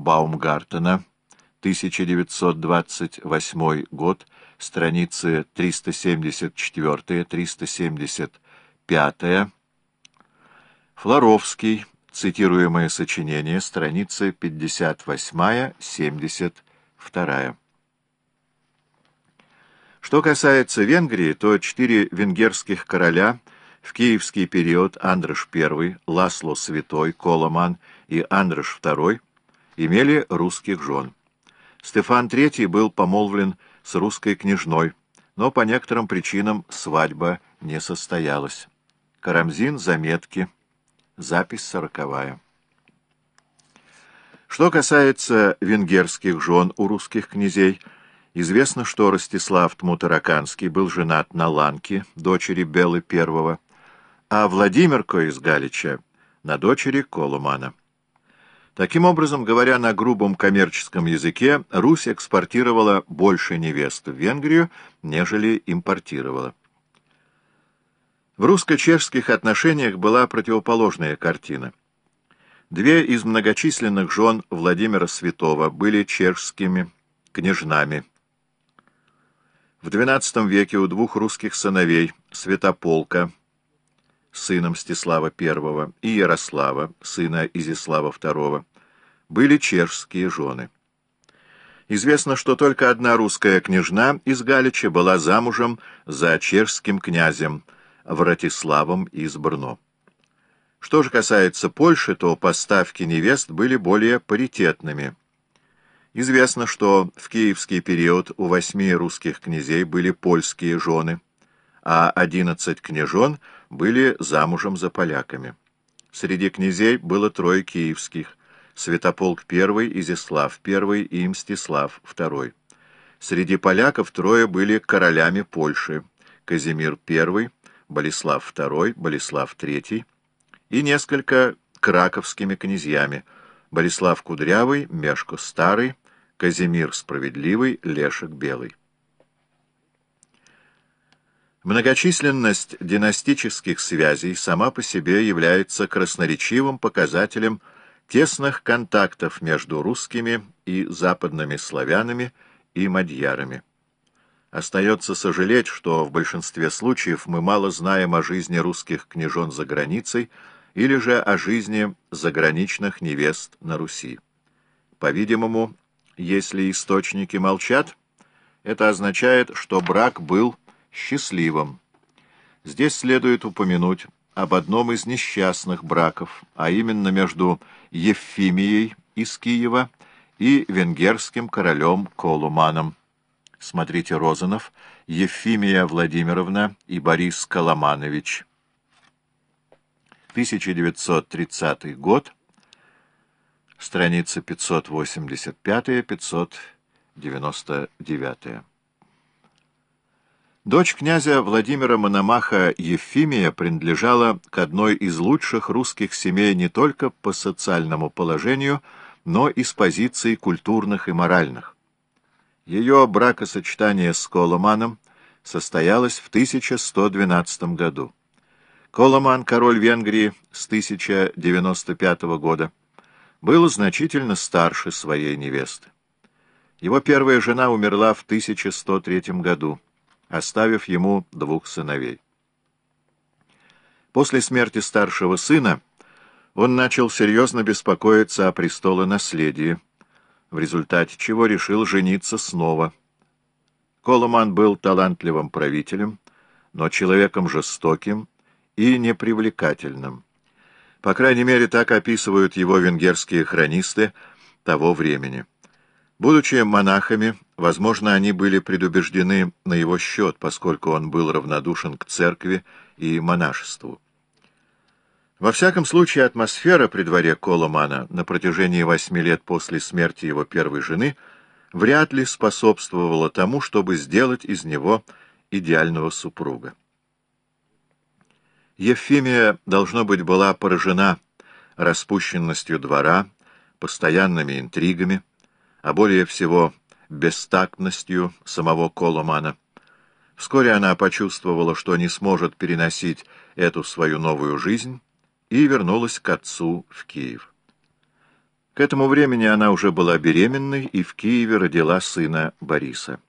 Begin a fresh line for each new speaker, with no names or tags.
Баумгартена, 1928 год, страницы 374-375, Флоровский, цитируемое сочинение, страницы 58-72. Что касается Венгрии, то четыре венгерских короля в киевский период Андрош I, Ласло Святой, Коломан и Андрош II имели русских жен. Стефан III был помолвлен с русской княжной, но по некоторым причинам свадьба не состоялась. Карамзин, заметки, запись сороковая. Что касается венгерских жен у русских князей, известно, что Ростислав Тмутараканский был женат на Ланке, дочери Белы I, а Владимир из Галича — на дочери Колумана. Таким образом, говоря на грубом коммерческом языке, Русь экспортировала больше невест в Венгрию, нежели импортировала. В русско-чешских отношениях была противоположная картина. Две из многочисленных жен Владимира Святого были чешскими княжнами. В XII веке у двух русских сыновей, Святополка, сына Мстислава I, и Ярослава, сына Изяслава II, были чешские жены. Известно, что только одна русская княжна из Галича была замужем за чешским князем Вратиславом из Брно. Что же касается Польши, то поставки невест были более паритетными. Известно, что в киевский период у восьми русских князей были польские жены, а одиннадцать княжон — были замужем за поляками. Среди князей было трое киевских — Святополк I, Изяслав I и Мстислав II. Среди поляков трое были королями Польши — Казимир I, Болеслав II, Болеслав III и несколько краковскими князьями — Болеслав Кудрявый, Мешко Старый, Казимир Справедливый, Лешек Белый. Многочисленность династических связей сама по себе является красноречивым показателем тесных контактов между русскими и западными славянами и мадьярами. Остается сожалеть, что в большинстве случаев мы мало знаем о жизни русских княжон за границей или же о жизни заграничных невест на Руси. По-видимому, если источники молчат, это означает, что брак был счастливым. Здесь следует упомянуть об одном из несчастных браков, а именно между Евфимией из Киева и венгерским королем Колуманом. Смотрите Розанов, Евфимия Владимировна и Борис Коломанович. 1930 год, страница 585-599. Дочь князя Владимира Мономаха Ефимия принадлежала к одной из лучших русских семей не только по социальному положению, но и с позиций культурных и моральных. Ее бракосочетание с Коломаном состоялось в 1112 году. Коломан, король Венгрии с 1095 года, был значительно старше своей невесты. Его первая жена умерла в 1103 году оставив ему двух сыновей. После смерти старшего сына он начал серьезно беспокоиться о престолонаследии, в результате чего решил жениться снова. Коломан был талантливым правителем, но человеком жестоким и непривлекательным. По крайней мере, так описывают его венгерские хронисты того времени. Будучи монахами, возможно, они были предубеждены на его счет, поскольку он был равнодушен к церкви и монашеству. Во всяком случае, атмосфера при дворе Коломана на протяжении восьми лет после смерти его первой жены вряд ли способствовала тому, чтобы сделать из него идеального супруга. Ефимия, должно быть, была поражена распущенностью двора, постоянными интригами, а более всего бестактностью самого Коломана. Вскоре она почувствовала, что не сможет переносить эту свою новую жизнь, и вернулась к отцу в Киев. К этому времени она уже была беременной и в Киеве родила сына Бориса.